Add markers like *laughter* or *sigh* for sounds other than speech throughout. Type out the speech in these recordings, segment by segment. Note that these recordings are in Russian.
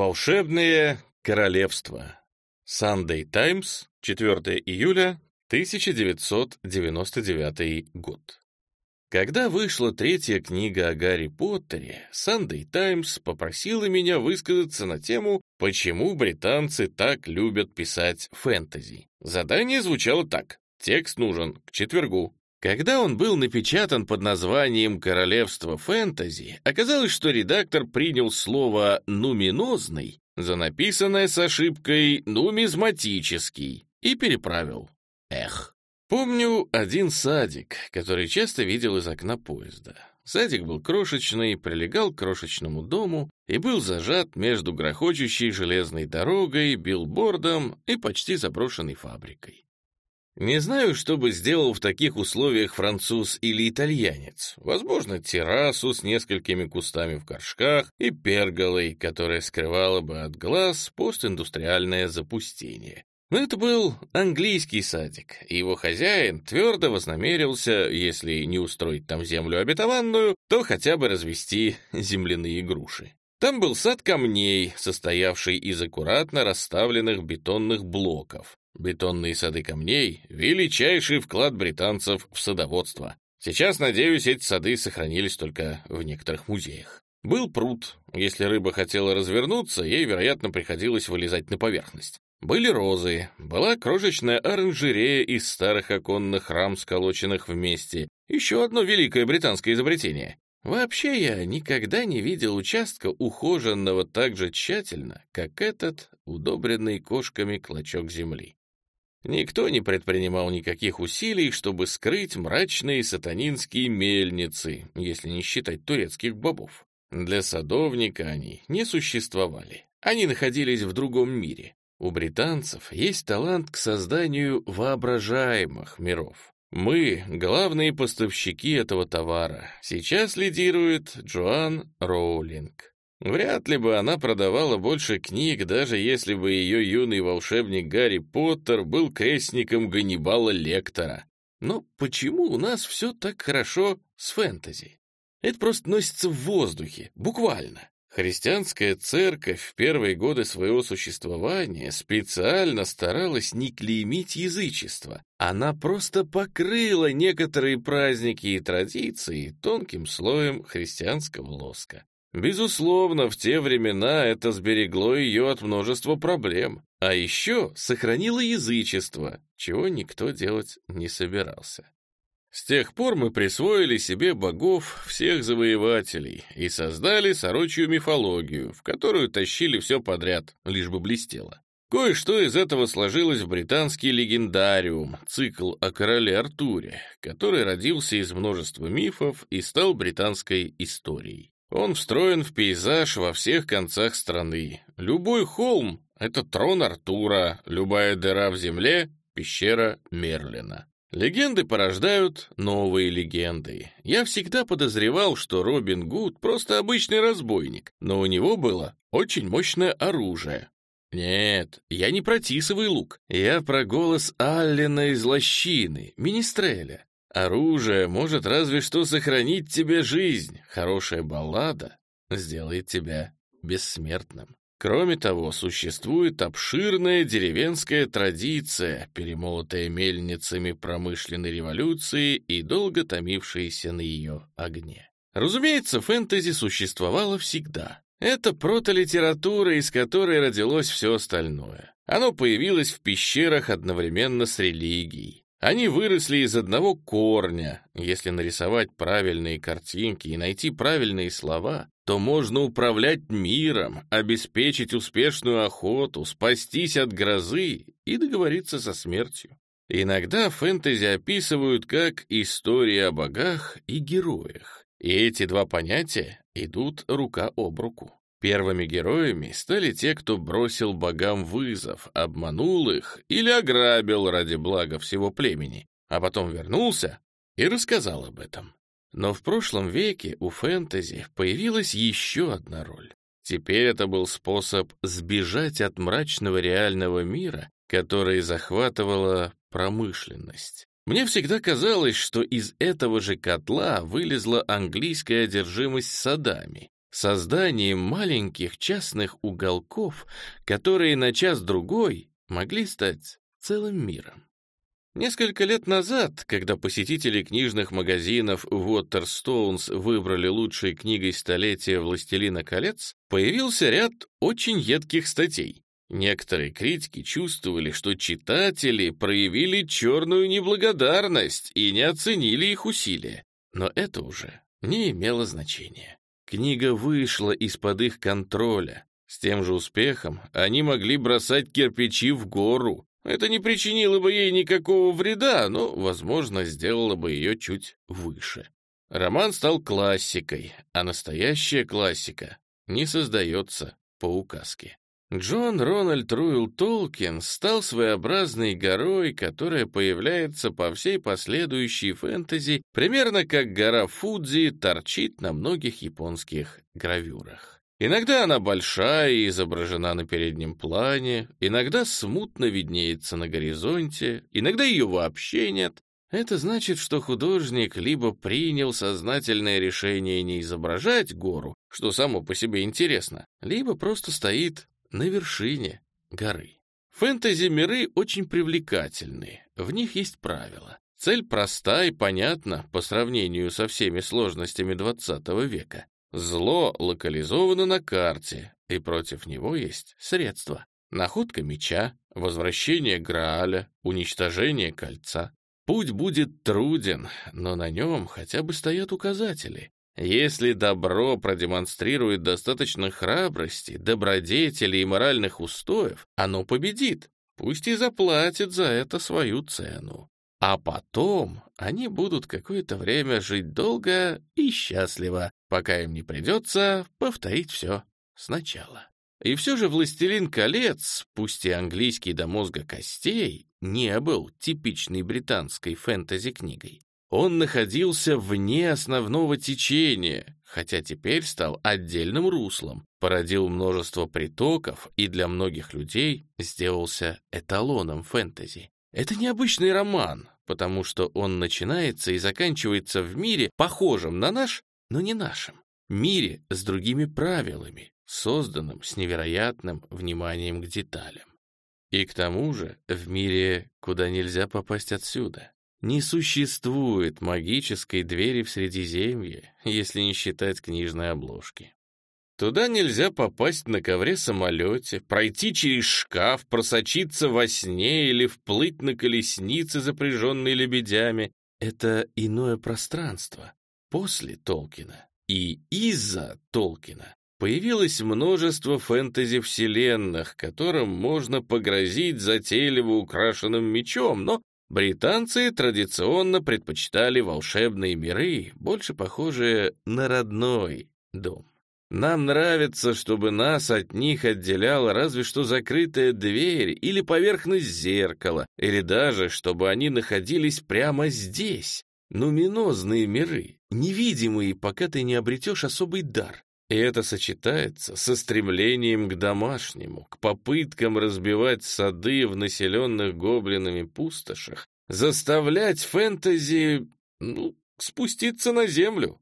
Волшебное королевство. Sunday Times, 4 июля 1999 год. Когда вышла третья книга о Гарри Поттере, Sunday Times попросила меня высказаться на тему «Почему британцы так любят писать фэнтези?». Задание звучало так. Текст нужен к четвергу. Когда он был напечатан под названием «Королевство фэнтези», оказалось, что редактор принял слово «нуминозный» за написанное с ошибкой «нумизматический» и переправил. Эх. Помню один садик, который часто видел из окна поезда. Садик был крошечный, прилегал к крошечному дому и был зажат между грохочущей железной дорогой, билбордом и почти заброшенной фабрикой. Не знаю, что бы сделал в таких условиях француз или итальянец. Возможно, террасу с несколькими кустами в горшках и перголой, которая скрывала бы от глаз постиндустриальное запустение. Но это был английский садик, и его хозяин твердо вознамерился, если не устроить там землю обетованную, то хотя бы развести земляные груши. Там был сад камней, состоявший из аккуратно расставленных бетонных блоков, Бетонные сады камней — величайший вклад британцев в садоводство. Сейчас, надеюсь, эти сады сохранились только в некоторых музеях. Был пруд. Если рыба хотела развернуться, ей, вероятно, приходилось вылезать на поверхность. Были розы, была крошечная оранжерея из старых оконных рам, сколоченных вместе. Еще одно великое британское изобретение. Вообще я никогда не видел участка, ухоженного так же тщательно, как этот, удобренный кошками клочок земли. Никто не предпринимал никаких усилий, чтобы скрыть мрачные сатанинские мельницы, если не считать турецких бобов. Для садовника они не существовали. Они находились в другом мире. У британцев есть талант к созданию воображаемых миров. Мы — главные поставщики этого товара. Сейчас лидирует Джоан Роулинг. Вряд ли бы она продавала больше книг, даже если бы ее юный волшебник Гарри Поттер был крестником Ганнибала Лектора. Но почему у нас все так хорошо с фэнтези? Это просто носится в воздухе, буквально. Христианская церковь в первые годы своего существования специально старалась не клеймить язычество. Она просто покрыла некоторые праздники и традиции тонким слоем христианского лоска. Безусловно, в те времена это сберегло ее от множества проблем, а еще сохранило язычество, чего никто делать не собирался. С тех пор мы присвоили себе богов всех завоевателей и создали сорочью мифологию, в которую тащили все подряд, лишь бы блестело. Кое-что из этого сложилось в британский легендариум, цикл о короле Артуре, который родился из множества мифов и стал британской историей. Он встроен в пейзаж во всех концах страны. Любой холм — это трон Артура, любая дыра в земле — пещера Мерлина. Легенды порождают новые легенды. Я всегда подозревал, что Робин Гуд просто обычный разбойник, но у него было очень мощное оружие. Нет, я не про тисовый лук, я про голос Аллена из лощины, Министреля. Оружие может разве что сохранить тебе жизнь. Хорошая баллада сделает тебя бессмертным. Кроме того, существует обширная деревенская традиция, перемолотая мельницами промышленной революции и долго томившаяся на ее огне. Разумеется, фэнтези существовало всегда. Это протолитература, из которой родилось все остальное. Оно появилось в пещерах одновременно с религией. Они выросли из одного корня. Если нарисовать правильные картинки и найти правильные слова, то можно управлять миром, обеспечить успешную охоту, спастись от грозы и договориться со смертью. Иногда фэнтези описывают как истории о богах и героях. И эти два понятия идут рука об руку. Первыми героями стали те, кто бросил богам вызов, обманул их или ограбил ради блага всего племени, а потом вернулся и рассказал об этом. Но в прошлом веке у фэнтези появилась еще одна роль. Теперь это был способ сбежать от мрачного реального мира, который захватывала промышленность. Мне всегда казалось, что из этого же котла вылезла английская одержимость садами, созданием маленьких частных уголков, которые на час-другой могли стать целым миром. Несколько лет назад, когда посетители книжных магазинов Waterstones выбрали лучшей книгой столетия «Властелина колец», появился ряд очень едких статей. Некоторые критики чувствовали, что читатели проявили черную неблагодарность и не оценили их усилия. Но это уже не имело значения. Книга вышла из-под их контроля. С тем же успехом они могли бросать кирпичи в гору. Это не причинило бы ей никакого вреда, но, возможно, сделало бы ее чуть выше. Роман стал классикой, а настоящая классика не создается по указке. Джон Рональд Руэлл Толкин стал своеобразной горой, которая появляется по всей последующей фэнтези, примерно как гора Фудзи торчит на многих японских гравюрах. Иногда она большая и изображена на переднем плане, иногда смутно виднеется на горизонте, иногда ее вообще нет. Это значит, что художник либо принял сознательное решение не изображать гору, что само по себе интересно, либо просто стоит на вершине горы. Фэнтези-миры очень привлекательны, в них есть правила. Цель проста и понятна по сравнению со всеми сложностями 20 века. Зло локализовано на карте, и против него есть средства. Находка меча, возвращение Грааля, уничтожение кольца. Путь будет труден, но на нем хотя бы стоят указатели. Если добро продемонстрирует достаточно храбрости, добродетели и моральных устоев, оно победит, пусть и заплатит за это свою цену. А потом они будут какое-то время жить долго и счастливо, пока им не придется повторить все сначала. И все же «Властелин колец», пусть и английский до мозга костей, не был типичной британской фэнтези-книгой. Он находился вне основного течения, хотя теперь стал отдельным руслом, породил множество притоков и для многих людей сделался эталоном фэнтези. Это необычный роман, потому что он начинается и заканчивается в мире, похожем на наш, но не нашем. Мире с другими правилами, созданном с невероятным вниманием к деталям. И к тому же в мире, куда нельзя попасть отсюда. Не существует магической двери в Средиземье, если не считать книжной обложки. Туда нельзя попасть на ковре-самолете, пройти через шкаф, просочиться во сне или вплыть на колеснице, запряженной лебедями. Это иное пространство. После Толкина и из-за Толкина появилось множество фэнтези-вселенных, которым можно погрозить затейливо украшенным мечом, но Британцы традиционно предпочитали волшебные миры, больше похожие на родной дом. Нам нравится, чтобы нас от них отделяла разве что закрытая дверь или поверхность зеркала, или даже, чтобы они находились прямо здесь. Нуминозные миры, невидимые, пока ты не обретешь особый дар. И это сочетается со стремлением к домашнему, к попыткам разбивать сады в населенных гоблинами пустошах, заставлять фэнтези, ну, спуститься на землю.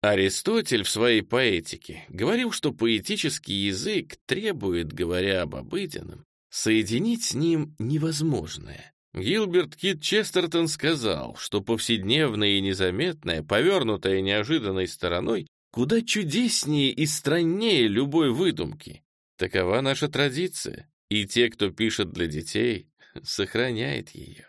Аристотель в своей поэтике говорил, что поэтический язык требует, говоря об обыденном, соединить с ним невозможное. Гилберт Кит Честертон сказал, что повседневное и незаметное, повернутое неожиданной стороной, куда чудеснее и страннее любой выдумки. Такова наша традиция, и те, кто пишет для детей, *laughs* сохраняет ее.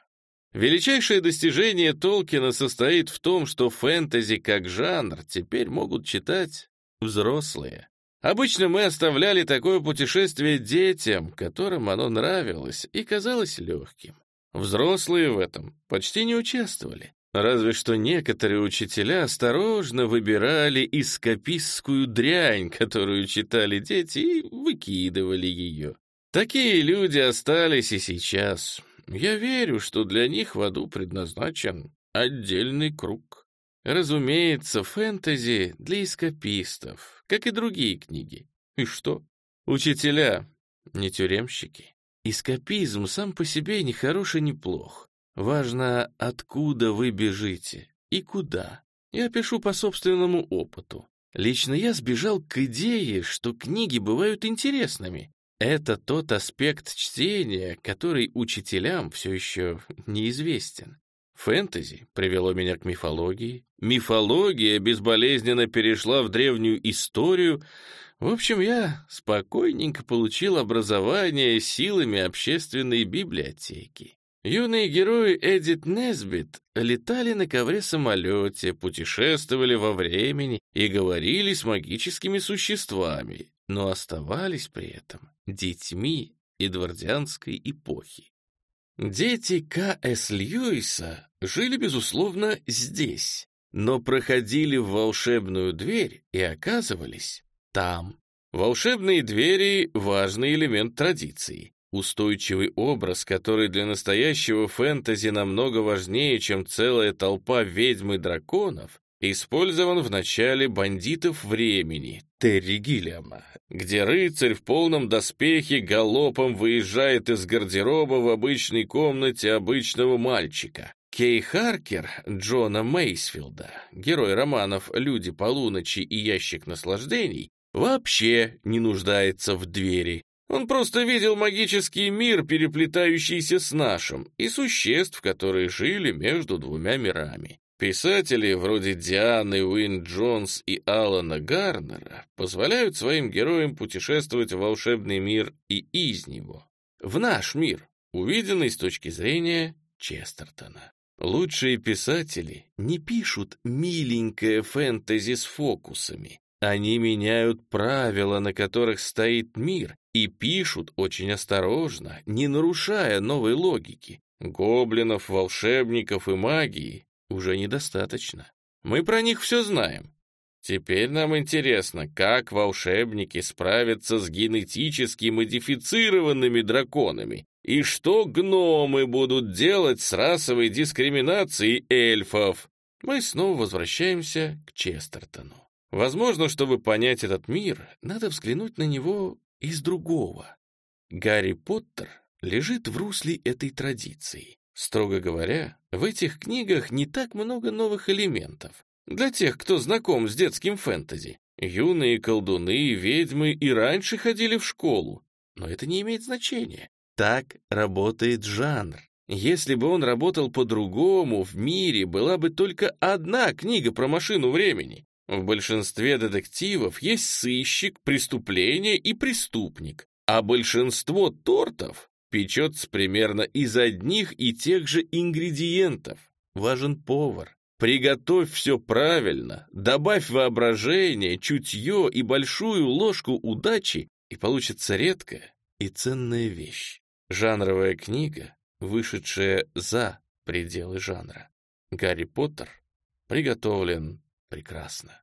Величайшее достижение Толкина состоит в том, что фэнтези как жанр теперь могут читать взрослые. Обычно мы оставляли такое путешествие детям, которым оно нравилось и казалось легким. Взрослые в этом почти не участвовали. Разве что некоторые учителя осторожно выбирали эскапистскую дрянь, которую читали дети, и выкидывали ее. Такие люди остались и сейчас. Я верю, что для них в аду предназначен отдельный круг. Разумеется, фэнтези для эскапистов, как и другие книги. И что? Учителя, не тюремщики. Эскапизм сам по себе ни хорош и ни плох. Важно, откуда вы бежите и куда. Я пишу по собственному опыту. Лично я сбежал к идее, что книги бывают интересными. Это тот аспект чтения, который учителям все еще неизвестен. Фэнтези привело меня к мифологии. Мифология безболезненно перешла в древнюю историю. В общем, я спокойненько получил образование силами общественной библиотеки. Юные герои Эдит Несбит летали на ковре-самолете, путешествовали во времени и говорили с магическими существами, но оставались при этом детьми эдвардианской эпохи. Дети К.С. Льюиса жили, безусловно, здесь, но проходили в волшебную дверь и оказывались там. Волшебные двери — важный элемент традиции. Устойчивый образ, который для настоящего фэнтези намного важнее, чем целая толпа ведьм и драконов, использован в начале «Бандитов времени» Терри Гиллиама, где рыцарь в полном доспехе галопом выезжает из гардероба в обычной комнате обычного мальчика. Кей Харкер Джона Мейсфилда, герой романов «Люди полуночи» и «Ящик наслаждений», вообще не нуждается в двери. Он просто видел магический мир, переплетающийся с нашим, и существ, которые жили между двумя мирами. Писатели вроде Дианы Уин Джонс и Алана Гарнера позволяют своим героям путешествовать в волшебный мир и из него, в наш мир, увиденный с точки зрения Честертона. Лучшие писатели не пишут миленькое фэнтези с фокусами. Они меняют правила, на которых стоит мир, и пишут очень осторожно, не нарушая новой логики. Гоблинов, волшебников и магии уже недостаточно. Мы про них все знаем. Теперь нам интересно, как волшебники справятся с генетически модифицированными драконами, и что гномы будут делать с расовой дискриминацией эльфов. Мы снова возвращаемся к Честертону. Возможно, чтобы понять этот мир, надо взглянуть на него из другого. Гарри Поттер лежит в русле этой традиции. Строго говоря, в этих книгах не так много новых элементов. Для тех, кто знаком с детским фэнтези. Юные колдуны, ведьмы и раньше ходили в школу. Но это не имеет значения. Так работает жанр. Если бы он работал по-другому, в мире была бы только одна книга про машину времени. В большинстве детективов есть сыщик, преступление и преступник, а большинство тортов печется примерно из одних и тех же ингредиентов. Важен повар. Приготовь все правильно, добавь воображение, чутье и большую ложку удачи, и получится редкая и ценная вещь. Жанровая книга, вышедшая за пределы жанра. Гарри Поттер приготовлен прекрасно.